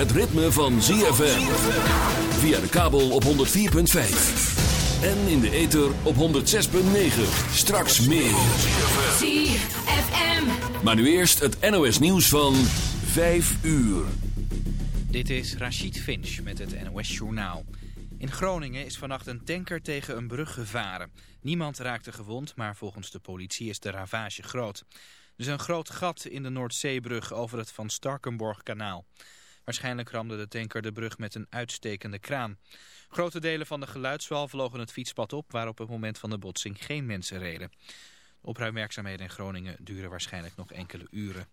het ritme van ZFM. Via de kabel op 104.5. En in de ether op 106.9. Straks meer. ZFM. Maar nu eerst het NOS nieuws van 5 uur. Dit is Rachid Finch met het NOS Journaal. In Groningen is vannacht een tanker tegen een brug gevaren. Niemand raakte gewond, maar volgens de politie is de ravage groot. Er is een groot gat in de Noordzeebrug over het Van Starkenborg-kanaal. Waarschijnlijk ramde de tanker de brug met een uitstekende kraan. Grote delen van de geluidswal vlogen het fietspad op... waar op het moment van de botsing geen mensen reden. De opruimwerkzaamheden in Groningen duren waarschijnlijk nog enkele uren.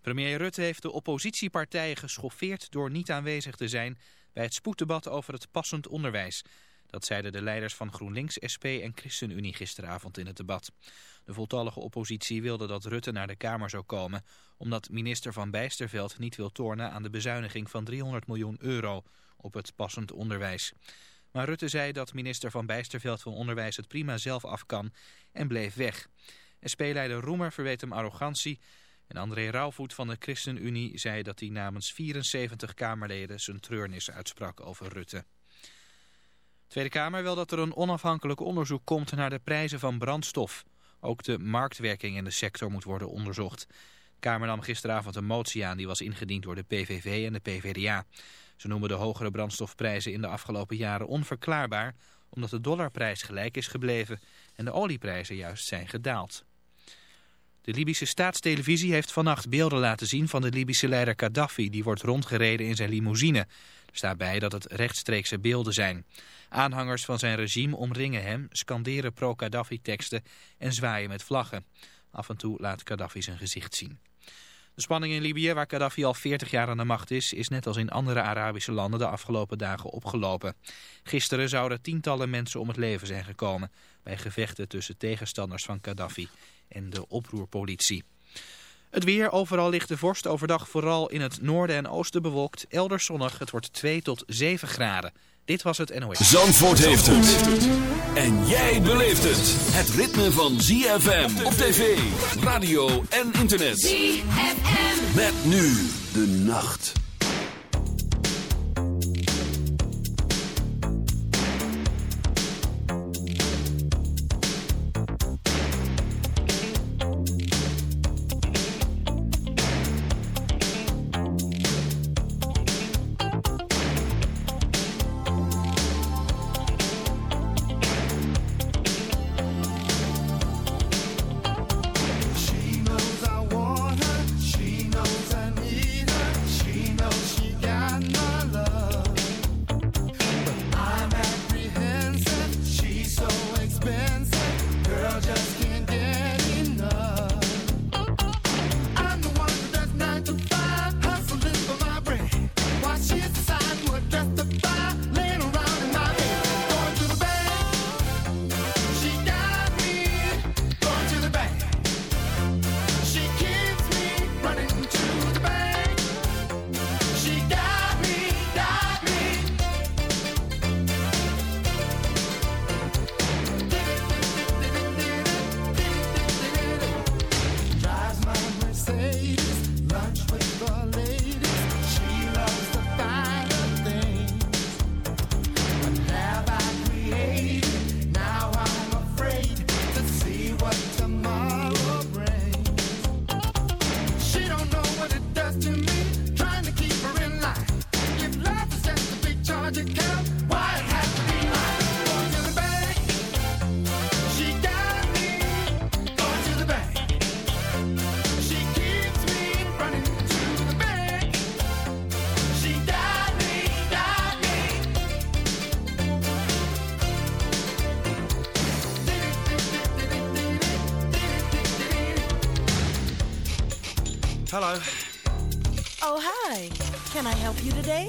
Premier Rutte heeft de oppositiepartijen geschoffeerd door niet aanwezig te zijn bij het spoeddebat over het passend onderwijs. Dat zeiden de leiders van GroenLinks, SP en ChristenUnie gisteravond in het debat. De voltallige oppositie wilde dat Rutte naar de Kamer zou komen, omdat minister Van Bijsterveld niet wil tornen aan de bezuiniging van 300 miljoen euro op het passend onderwijs. Maar Rutte zei dat minister Van Bijsterveld van Onderwijs het prima zelf af kan en bleef weg. SP-leider Roemer verweet hem arrogantie en André Rauwvoet van de ChristenUnie zei dat hij namens 74 Kamerleden zijn treurnis uitsprak over Rutte. De Tweede Kamer wil dat er een onafhankelijk onderzoek komt naar de prijzen van brandstof. Ook de marktwerking in de sector moet worden onderzocht. De Kamer nam gisteravond een motie aan die was ingediend door de PVV en de PVDA. Ze noemen de hogere brandstofprijzen in de afgelopen jaren onverklaarbaar... omdat de dollarprijs gelijk is gebleven en de olieprijzen juist zijn gedaald. De Libische staatstelevisie heeft vannacht beelden laten zien van de Libische leider Gaddafi. Die wordt rondgereden in zijn limousine. Er staat bij dat het rechtstreekse beelden zijn. Aanhangers van zijn regime omringen hem, scanderen pro-Gaddafi teksten en zwaaien met vlaggen. Af en toe laat Gaddafi zijn gezicht zien. De spanning in Libië, waar Gaddafi al 40 jaar aan de macht is, is net als in andere Arabische landen de afgelopen dagen opgelopen. Gisteren zouden tientallen mensen om het leven zijn gekomen bij gevechten tussen tegenstanders van Gaddafi en de oproerpolitie. Het weer, overal ligt de vorst overdag vooral in het noorden en oosten bewolkt. Elders zonnig, het wordt 2 tot 7 graden. Dit was het NOS. Zandvoort heeft het. En jij beleeft het. Het ritme van ZFM op tv, radio en internet. ZFM. Met nu de nacht. Hello. Oh, hi. Can I help you today?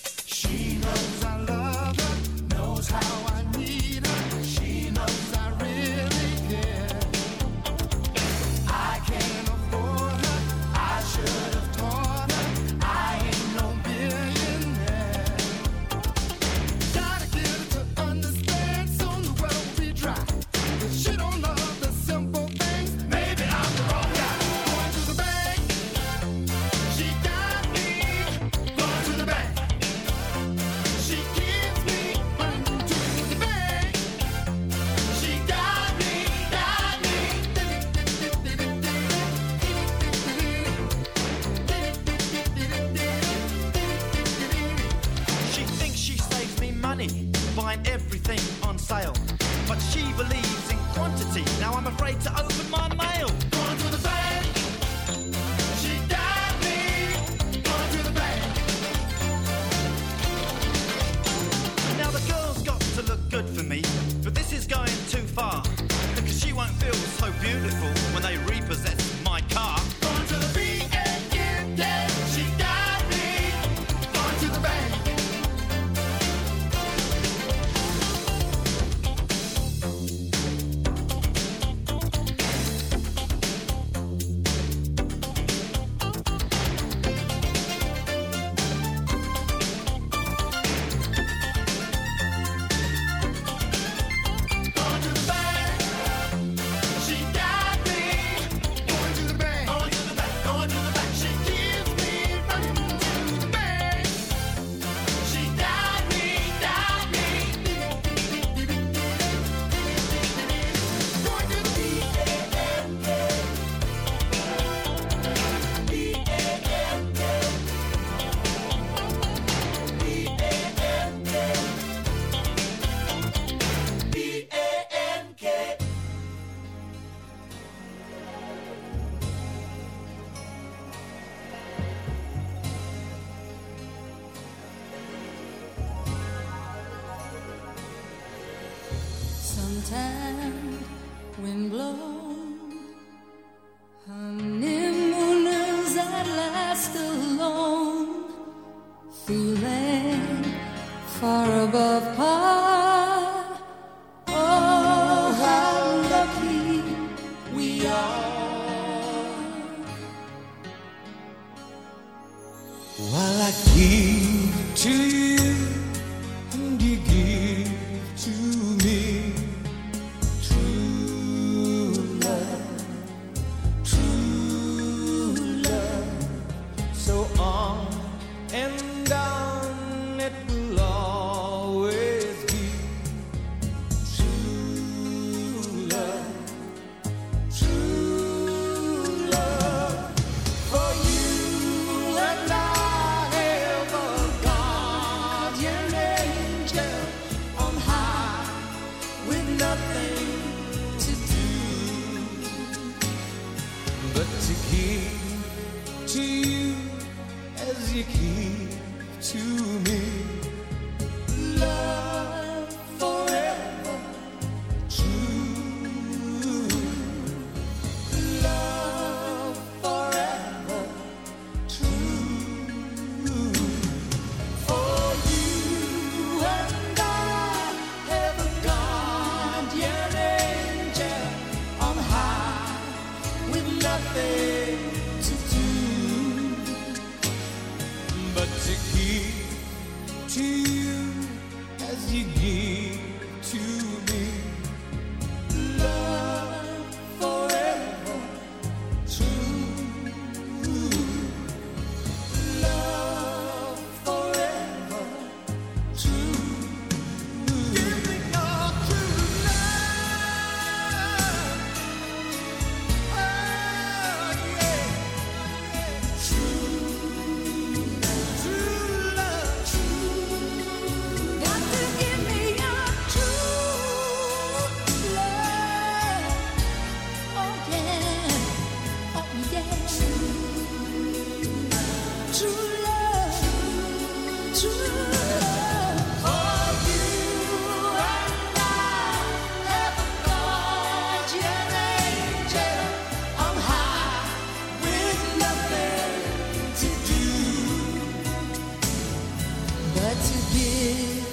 to give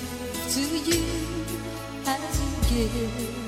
to you as to give.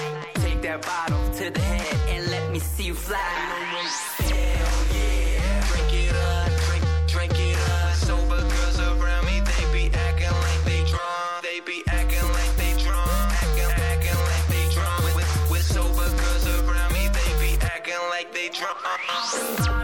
that bottle to the head and let me see you fly. Hell yeah. Drink it up, drink, drink it up. Sober girls around me, they be acting like they drunk. They be acting like they drunk. Acting, acting like they drunk. With sober girls around me, they be acting like they drunk. Uh-uh.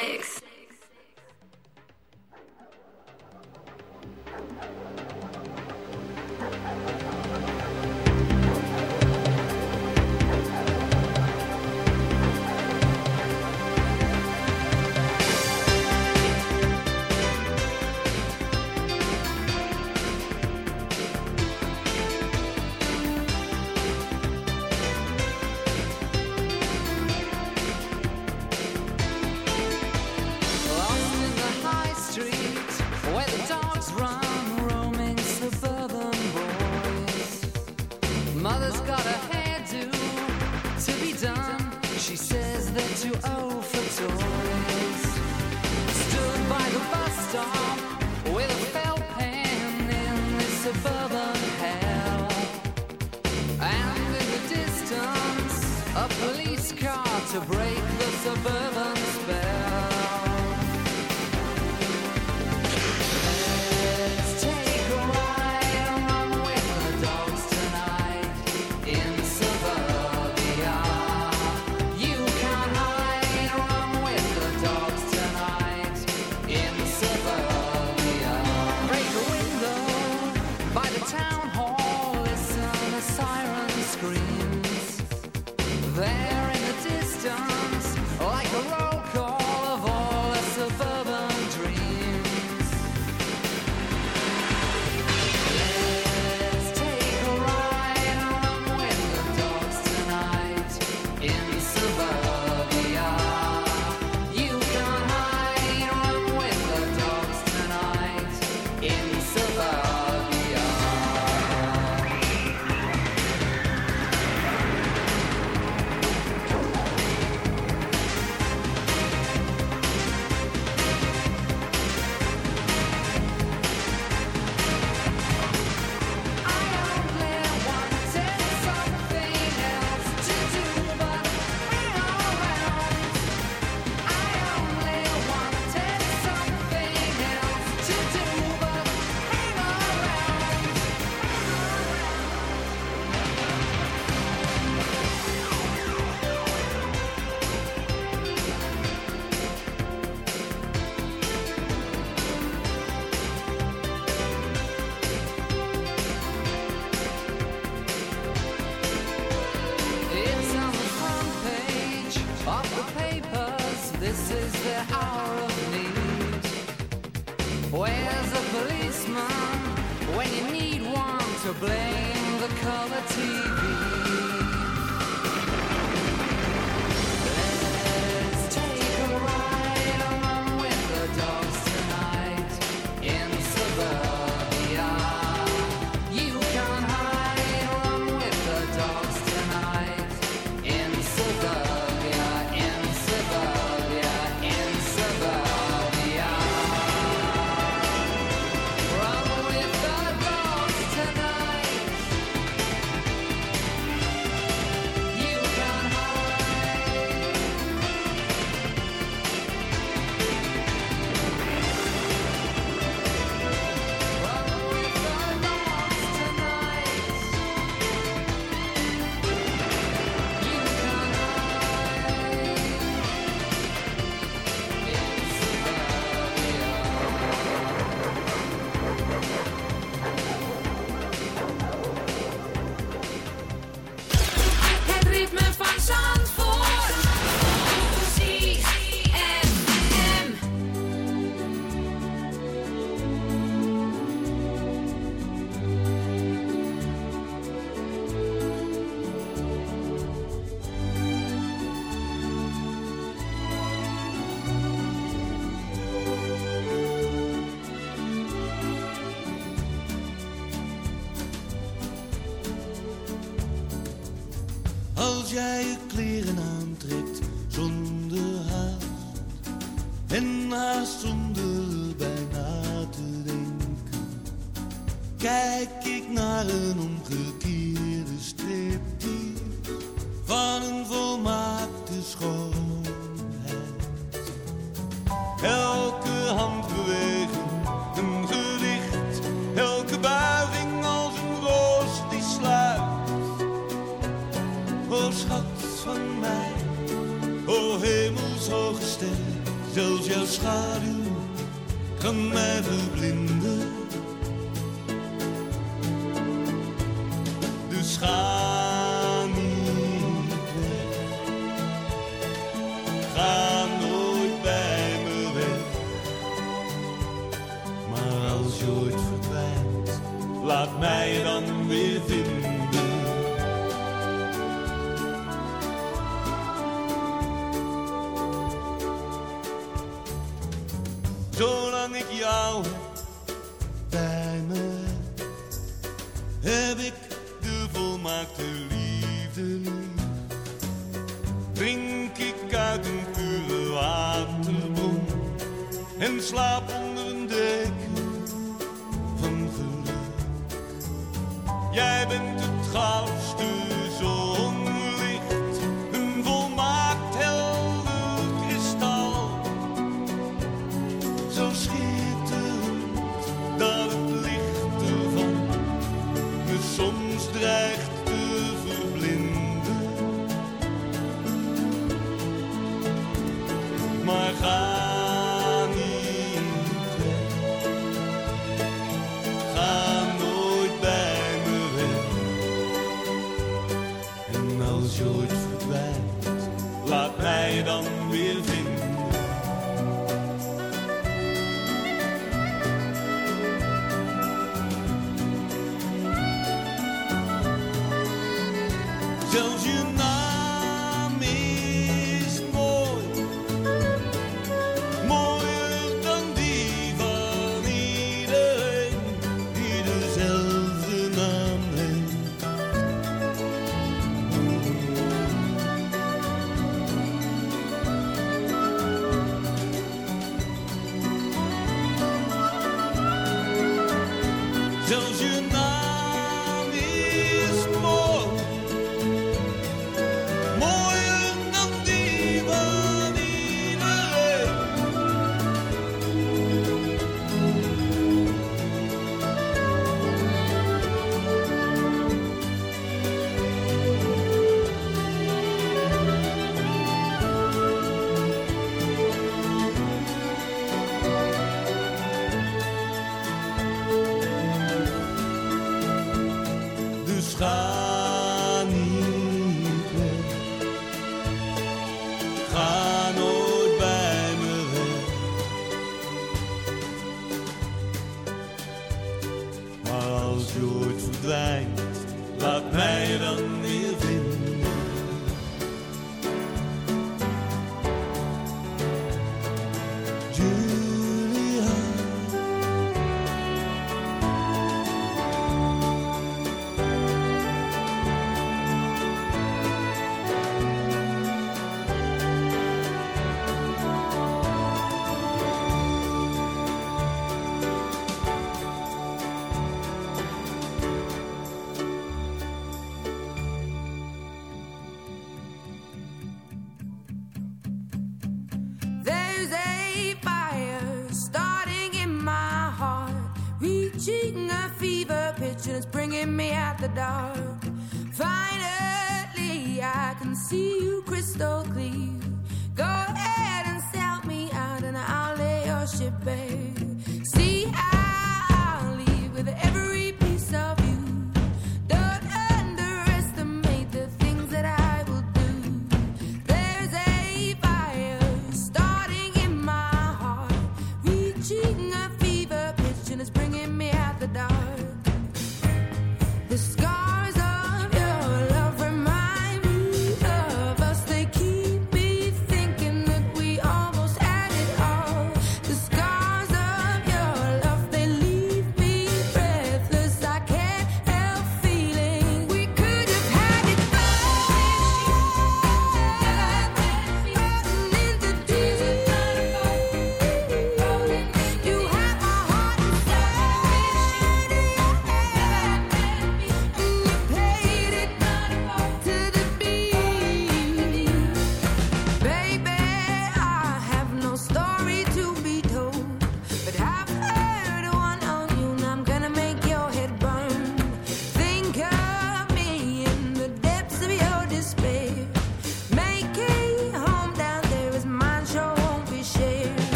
six. glad. don't you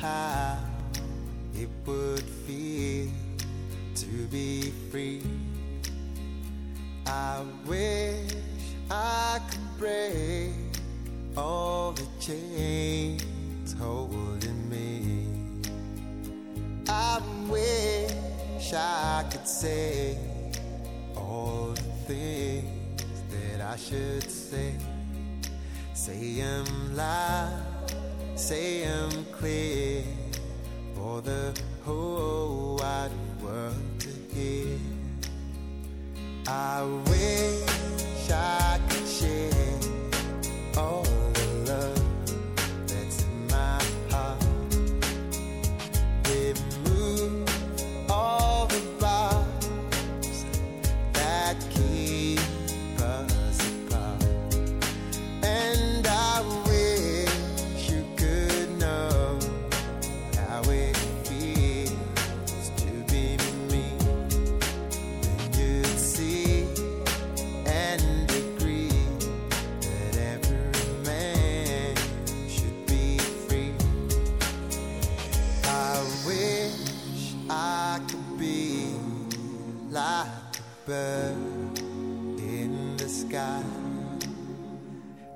How it would feel to be free. I wish I could break all the chains holding me. I wish I could say all the things that I should say. Say 'em loud, say 'em clear for the whole wide world to hear. I wish I could share all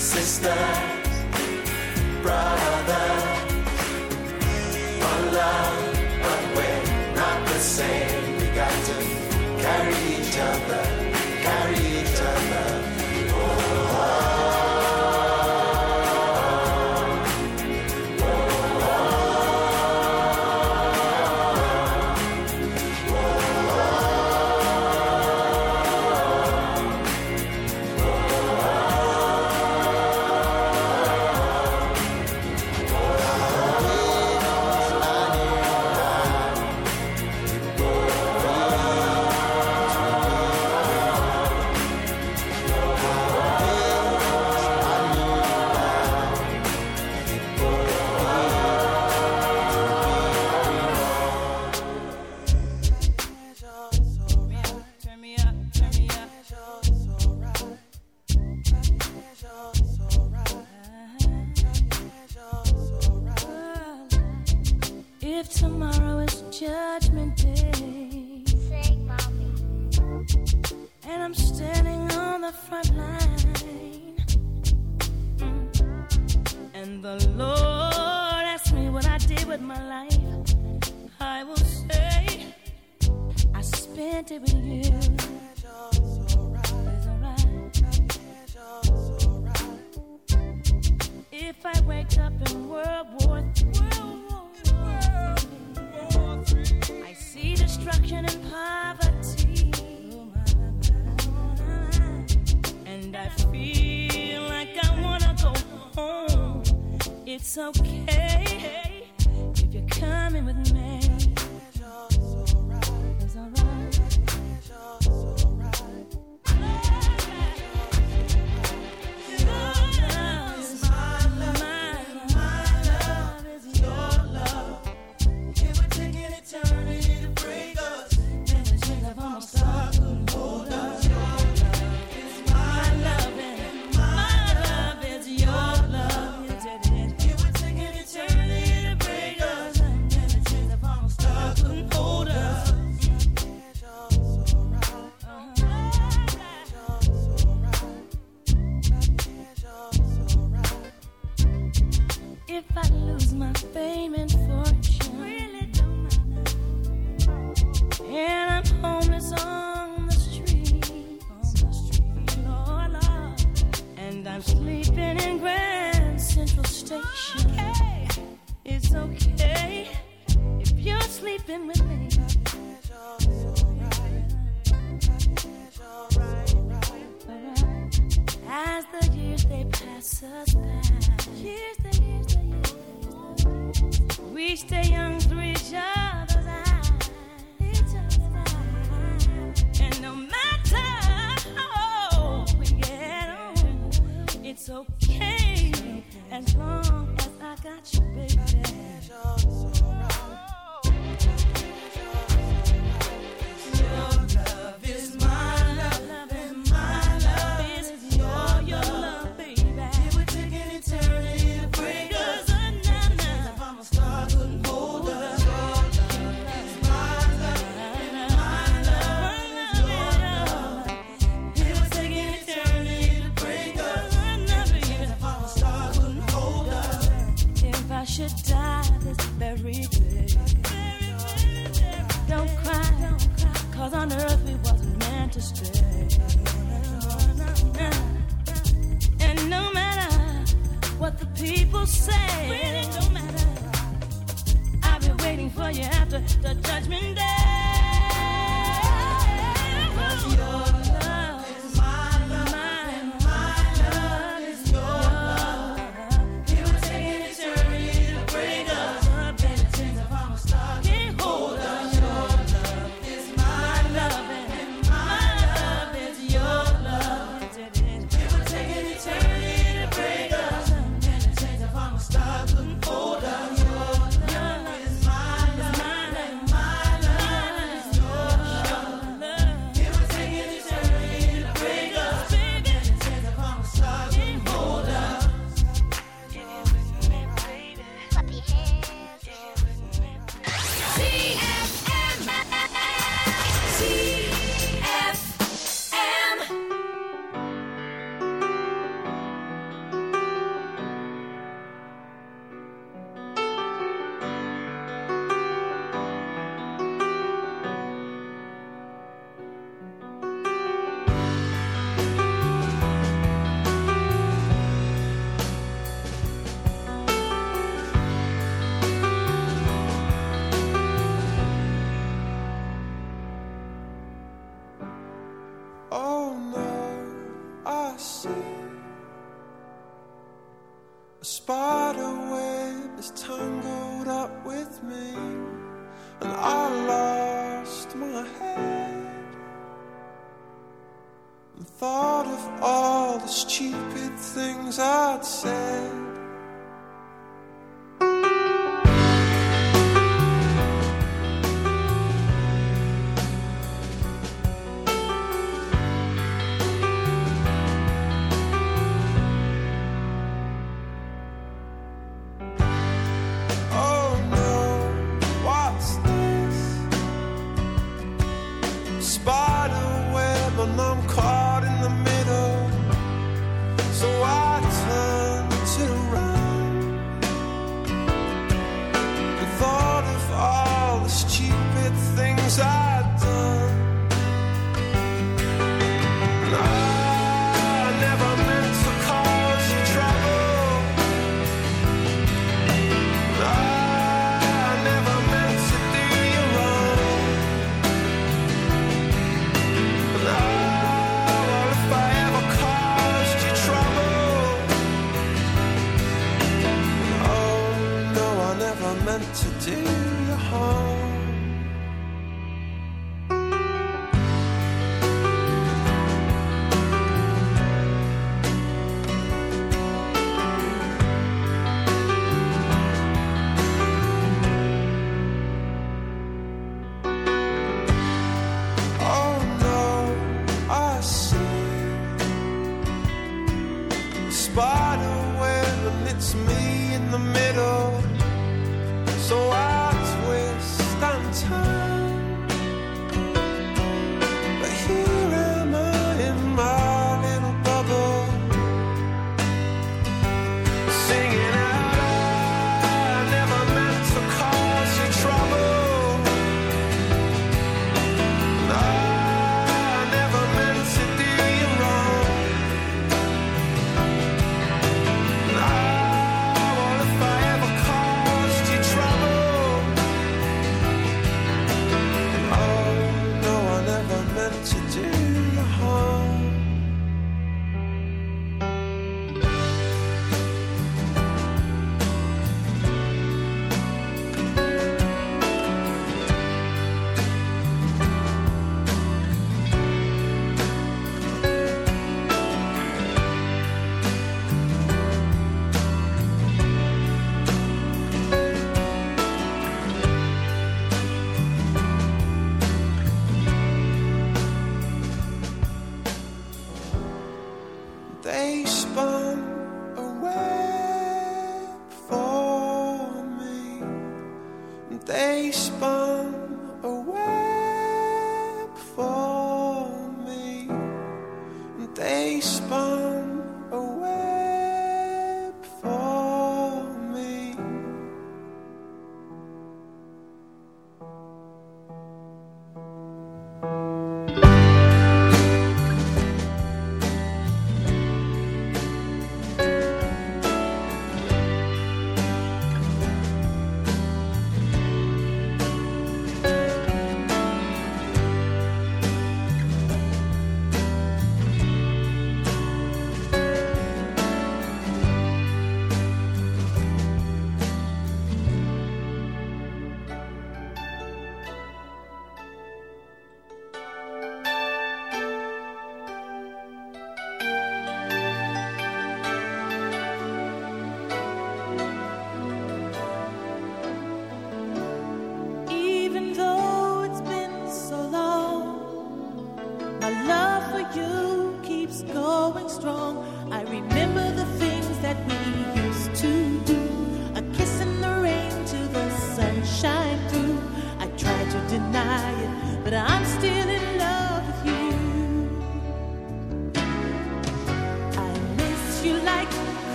sisters, brothers,